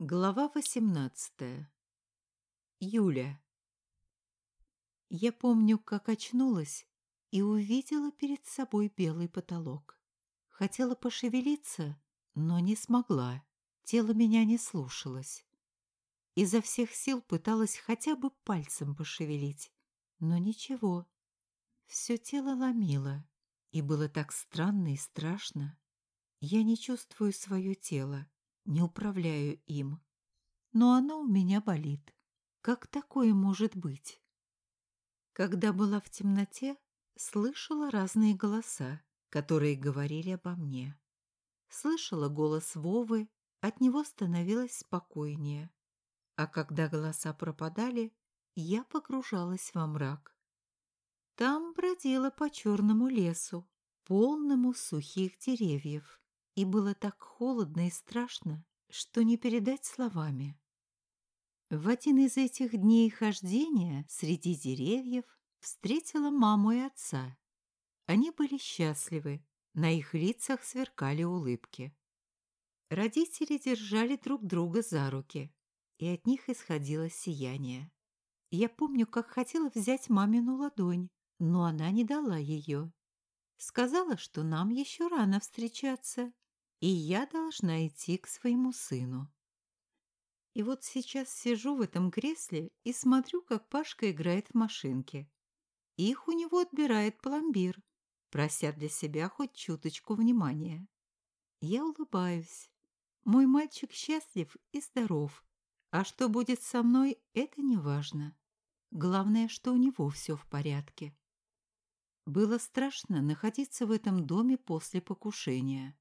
Глава 18. Юля. Я помню, как очнулась и увидела перед собой белый потолок. Хотела пошевелиться, но не смогла. Тело меня не слушалось. Изо всех сил пыталась хотя бы пальцем пошевелить, но ничего. Все тело ломило, и было так странно и страшно. Я не чувствую свое тело не управляю им. Но оно у меня болит. Как такое может быть? Когда была в темноте, слышала разные голоса, которые говорили обо мне. Слышала голос Вовы, от него становилось спокойнее. А когда голоса пропадали, я погружалась во мрак. Там бродила по черному лесу, полному сухих деревьев и было так холодно и страшно, что не передать словами. В один из этих дней хождения среди деревьев встретила маму и отца. Они были счастливы, на их лицах сверкали улыбки. Родители держали друг друга за руки, и от них исходило сияние. Я помню, как хотела взять мамину ладонь, но она не дала ее. Сказала, что нам еще рано встречаться, и я должна идти к своему сыну. И вот сейчас сижу в этом кресле и смотрю, как Пашка играет в машинки. Их у него отбирает пломбир, прося для себя хоть чуточку внимания. Я улыбаюсь. Мой мальчик счастлив и здоров, а что будет со мной, это не важно. Главное, что у него все в порядке. Было страшно находиться в этом доме после покушения.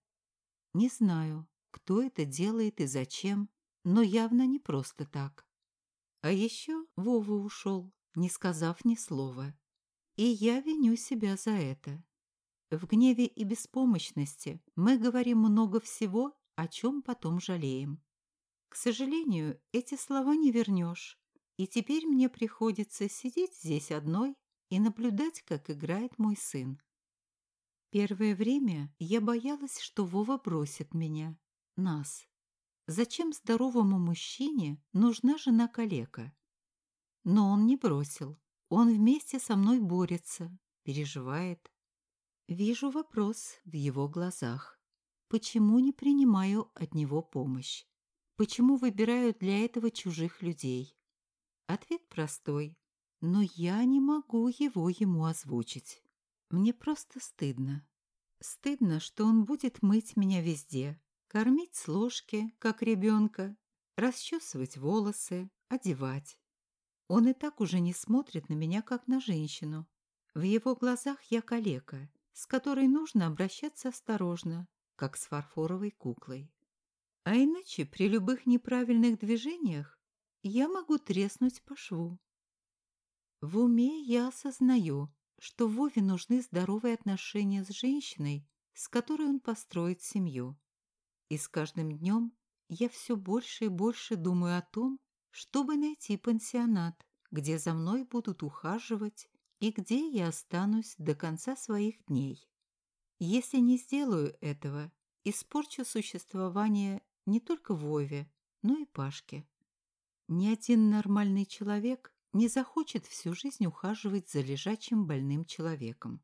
Не знаю, кто это делает и зачем, но явно не просто так. А еще Вова ушел, не сказав ни слова. И я виню себя за это. В гневе и беспомощности мы говорим много всего, о чем потом жалеем. К сожалению, эти слова не вернешь, и теперь мне приходится сидеть здесь одной и наблюдать, как играет мой сын. Первое время я боялась, что Вова бросит меня, нас. Зачем здоровому мужчине нужна жена-калека? Но он не бросил. Он вместе со мной борется, переживает. Вижу вопрос в его глазах. Почему не принимаю от него помощь? Почему выбираю для этого чужих людей? Ответ простой, но я не могу его ему озвучить. Мне просто стыдно. Стыдно, что он будет мыть меня везде, кормить с ложки, как ребенка, расчесывать волосы, одевать. Он и так уже не смотрит на меня, как на женщину. В его глазах я калека, с которой нужно обращаться осторожно, как с фарфоровой куклой. А иначе при любых неправильных движениях я могу треснуть по шву. В уме я осознаю, что Вове нужны здоровые отношения с женщиной, с которой он построит семью. И с каждым днем я все больше и больше думаю о том, чтобы найти пансионат, где за мной будут ухаживать и где я останусь до конца своих дней. Если не сделаю этого, испорчу существование не только Вове, но и Пашке. Ни один нормальный человек не захочет всю жизнь ухаживать за лежачим больным человеком.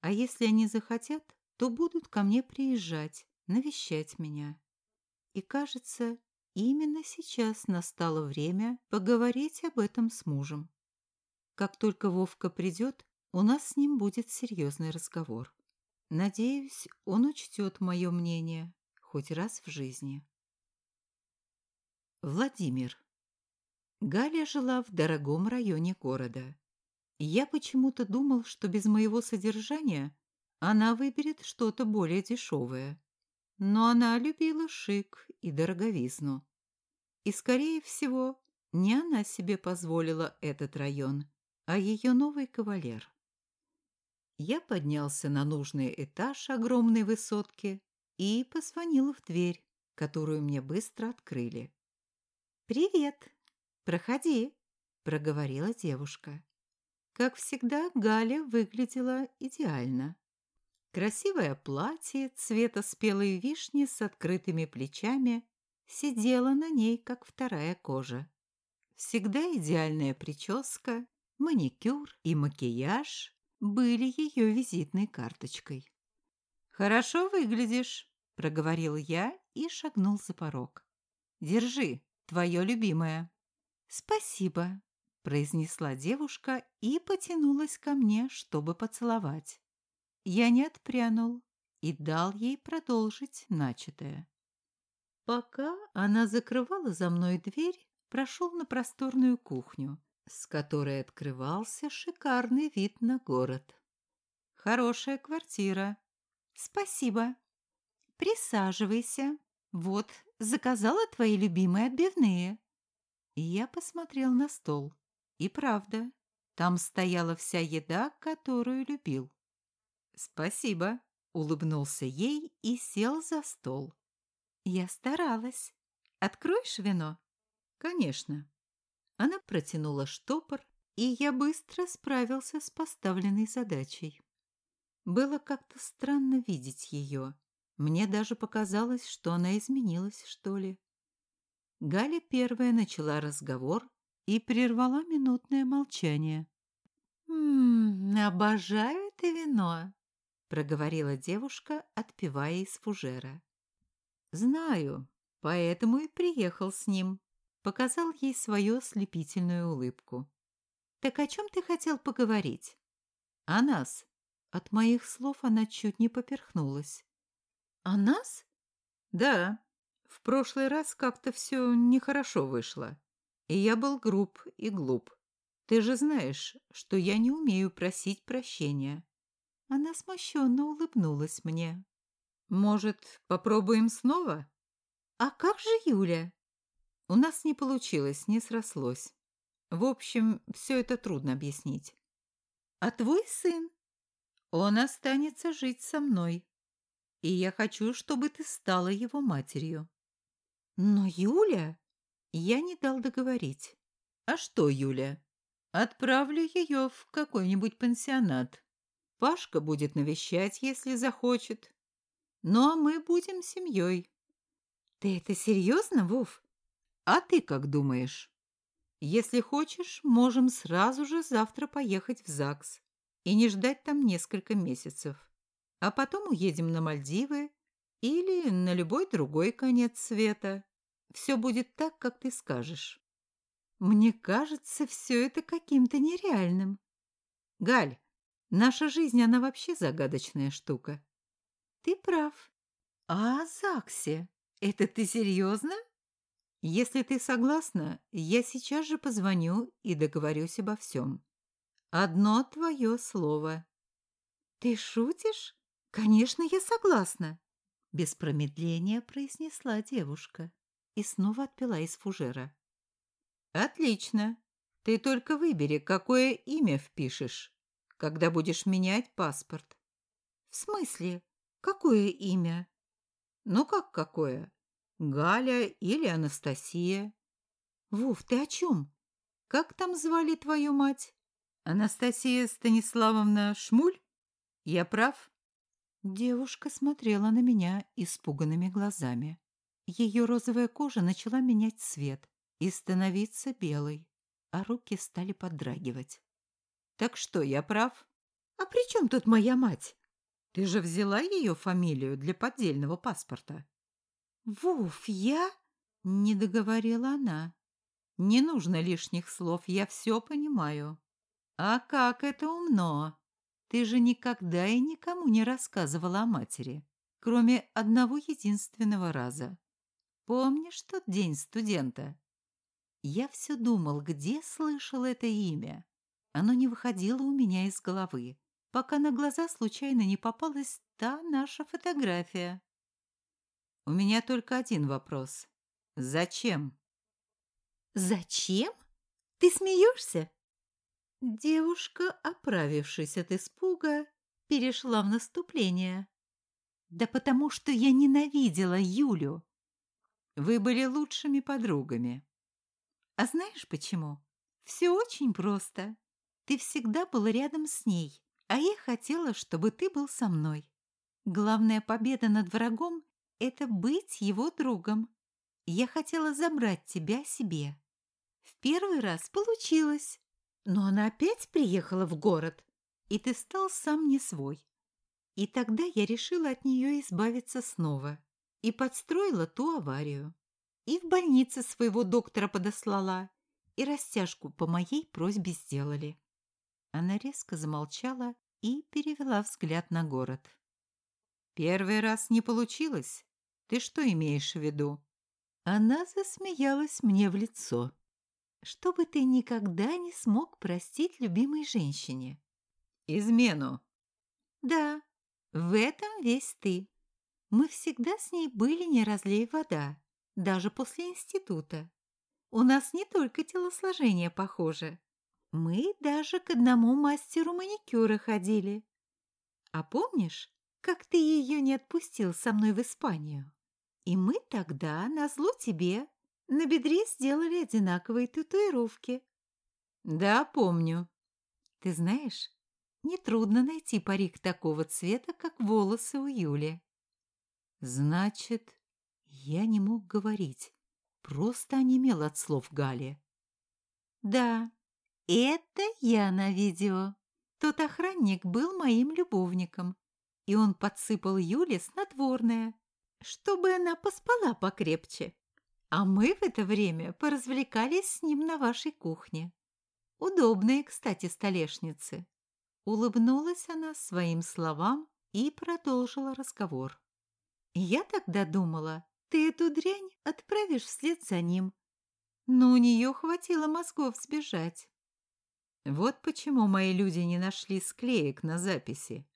А если они захотят, то будут ко мне приезжать, навещать меня. И кажется, именно сейчас настало время поговорить об этом с мужем. Как только Вовка придет, у нас с ним будет серьезный разговор. Надеюсь, он учтет мое мнение хоть раз в жизни. Владимир Галя жила в дорогом районе города. Я почему-то думал, что без моего содержания она выберет что-то более дешевое. Но она любила шик и дороговизну. И, скорее всего, не она себе позволила этот район, а ее новый кавалер. Я поднялся на нужный этаж огромной высотки и позвонил в дверь, которую мне быстро открыли. «Привет!» «Проходи», — проговорила девушка. Как всегда, Галя выглядела идеально. Красивое платье цвета спелой вишни с открытыми плечами, сидела на ней, как вторая кожа. Всегда идеальная прическа, маникюр и макияж были ее визитной карточкой. «Хорошо выглядишь», — проговорил я и шагнул за порог. «Держи, твое любимое». «Спасибо», — произнесла девушка и потянулась ко мне, чтобы поцеловать. Я не отпрянул и дал ей продолжить начатое. Пока она закрывала за мной дверь, прошел на просторную кухню, с которой открывался шикарный вид на город. «Хорошая квартира». «Спасибо. Присаживайся. Вот, заказала твои любимые отбивные». Я посмотрел на стол. И правда, там стояла вся еда, которую любил. «Спасибо», — улыбнулся ей и сел за стол. «Я старалась. Откроешь вино?» «Конечно». Она протянула штопор, и я быстро справился с поставленной задачей. Было как-то странно видеть ее. Мне даже показалось, что она изменилась, что ли. Галя первая начала разговор и прервала минутное молчание. «Ммм, обожаю это вино», — проговорила девушка, отпивая из фужера. «Знаю, поэтому и приехал с ним», показал ей свою ослепительную улыбку. «Так о чем ты хотел поговорить?» «О нас». От моих слов она чуть не поперхнулась. «О нас?» «Да. В прошлый раз как-то все нехорошо вышло. И я был груб и глуп. Ты же знаешь, что я не умею просить прощения». Она смущенно улыбнулась мне. «Может, попробуем снова?» «А как же Юля?» У нас не получилось, не срослось. В общем, все это трудно объяснить. А твой сын? Он останется жить со мной. И я хочу, чтобы ты стала его матерью. Но Юля... Я не дал договорить. А что, Юля? Отправлю ее в какой-нибудь пансионат. Пашка будет навещать, если захочет. Ну, а мы будем семьей. Ты это серьезно, Вов? А ты как думаешь? Если хочешь, можем сразу же завтра поехать в ЗАГС и не ждать там несколько месяцев. А потом уедем на Мальдивы или на любой другой конец света. Все будет так, как ты скажешь. Мне кажется, все это каким-то нереальным. Галь, наша жизнь, она вообще загадочная штука. Ты прав. А о ЗАГСе? Это ты серьезно? Если ты согласна, я сейчас же позвоню и договорюсь обо всем. Одно твое слово. Ты шутишь? Конечно, я согласна. Без промедления произнесла девушка и снова отпила из фужера. Отлично. Ты только выбери, какое имя впишешь, когда будешь менять паспорт. В смысле? Какое имя? Ну как какое? Галя или Анастасия. Вов, ты о чем? Как там звали твою мать? Анастасия Станиславовна Шмуль? Я прав? Девушка смотрела на меня испуганными глазами. Ее розовая кожа начала менять цвет и становиться белой, а руки стали подрагивать. «Так что, я прав?» «А при чем тут моя мать?» «Ты же взяла ее фамилию для поддельного паспорта». «Вуф, я...» — не договорила она. «Не нужно лишних слов, я все понимаю». «А как это умно! Ты же никогда и никому не рассказывала о матери, кроме одного единственного раза. Помнишь тот день студента?» Я все думал, где слышал это имя. Оно не выходило у меня из головы, пока на глаза случайно не попалась та наша фотография. У меня только один вопрос. Зачем? Зачем? Ты смеешься? Девушка, оправившись от испуга, перешла в наступление. Да потому что я ненавидела Юлю. Вы были лучшими подругами. А знаешь почему? Все очень просто. Ты всегда был рядом с ней, а я хотела, чтобы ты был со мной. Главная победа над врагом это быть его другом. Я хотела забрать тебя себе. В первый раз получилось, но она опять приехала в город, и ты стал сам не свой. И тогда я решила от нее избавиться снова и подстроила ту аварию. И в больнице своего доктора подослала, и растяжку по моей просьбе сделали. Она резко замолчала и перевела взгляд на город. «Первый раз не получилось? Ты что имеешь в виду?» Она засмеялась мне в лицо. «Чтобы ты никогда не смог простить любимой женщине». «Измену?» «Да, в этом весь ты. Мы всегда с ней были не разлей вода, даже после института. У нас не только телосложение похоже. Мы даже к одному мастеру маникюра ходили. А помнишь, как ты ее не отпустил со мной в Испанию? И мы тогда, на зло тебе, на бедре сделали одинаковые татуировки. Да, помню. Ты знаешь, нетрудно найти парик такого цвета, как волосы у Юли. Значит, я не мог говорить, просто онемел от слов Гали. Да, это я на видео. Тот охранник был моим любовником, и он подсыпал Юле снотворное, чтобы она поспала покрепче. А мы в это время поразвлекались с ним на вашей кухне. Удобные, кстати, столешницы. Улыбнулась она своим словам и продолжила разговор. Я тогда думала, ты эту дрянь отправишь вслед за ним. Но у нее хватило мозгов сбежать. Вот почему мои люди не нашли склеек на записи.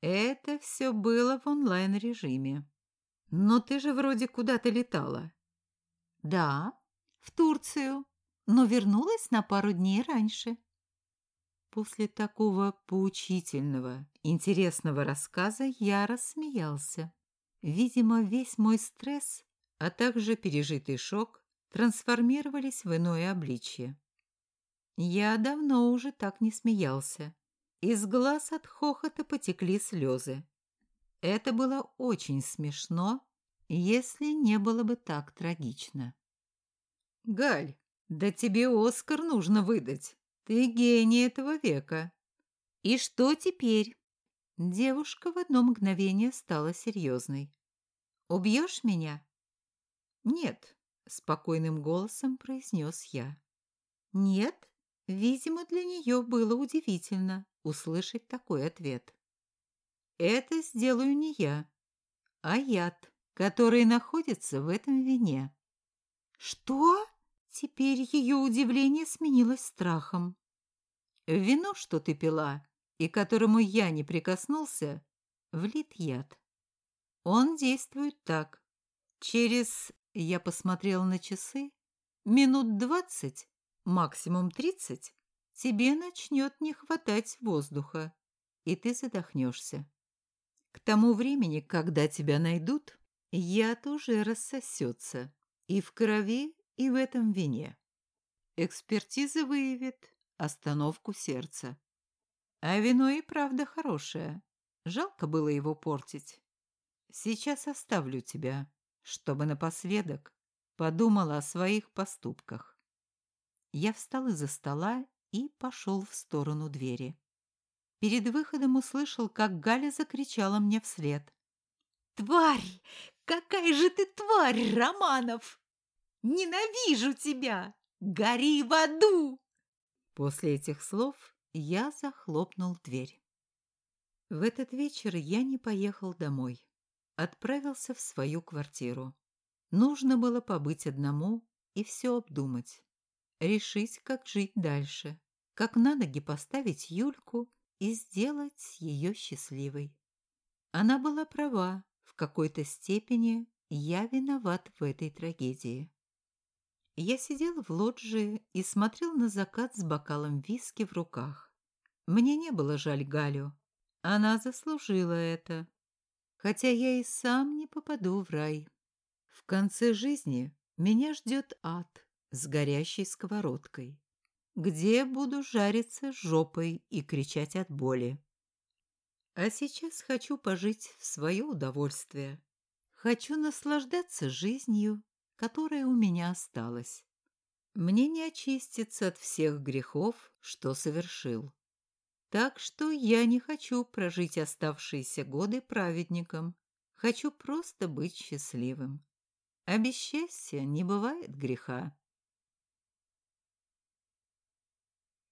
Это все было в онлайн-режиме. Но ты же вроде куда-то летала. Да, в Турцию, но вернулась на пару дней раньше. После такого поучительного, интересного рассказа я рассмеялся. Видимо, весь мой стресс, а также пережитый шок трансформировались в иное обличье. Я давно уже так не смеялся. Из глаз от хохота потекли слезы. Это было очень смешно, если не было бы так трагично. «Галь, да тебе Оскар нужно выдать. Ты гений этого века». «И что теперь?» Девушка в одно мгновение стала серьезной. «Убьешь меня?» «Нет», — спокойным голосом произнес я. «Нет?» Видимо, для нее было удивительно услышать такой ответ. «Это сделаю не я, а яд, который находится в этом вине». «Что?» Теперь ее удивление сменилось страхом. «Вино, что ты пила, и которому я не прикоснулся, влит яд. Он действует так. Через, я посмотрел на часы, минут двадцать максимум 30, тебе начнет не хватать воздуха, и ты задохнешься. К тому времени, когда тебя найдут, яд уже рассосется и в крови, и в этом вине. Экспертиза выявит остановку сердца. А вино и правда хорошее. Жалко было его портить. Сейчас оставлю тебя, чтобы напоследок подумала о своих поступках. Я встал из-за стола и пошел в сторону двери. Перед выходом услышал, как Галя закричала мне вслед. «Тварь! Какая же ты тварь, Романов! Ненавижу тебя! Гори в аду!» После этих слов я захлопнул дверь. В этот вечер я не поехал домой. Отправился в свою квартиру. Нужно было побыть одному и все обдумать решить, как жить дальше, как на ноги поставить Юльку и сделать ее счастливой. Она была права, какой-то степени я виноват в этой трагедии. Я сидел в лоджии и смотрел на закат с бокалом виски в руках. Мне не было жаль Галю. Она заслужила это. Хотя я и сам не попаду в рай. В конце жизни меня ждет ад с горящей сковородкой, где буду жариться жопой и кричать от боли. А сейчас хочу пожить в свое удовольствие. Хочу наслаждаться жизнью, которое у меня осталось. Мне не очиститься от всех грехов, что совершил. Так что я не хочу прожить оставшиеся годы праведником. Хочу просто быть счастливым. А без счастья не бывает греха.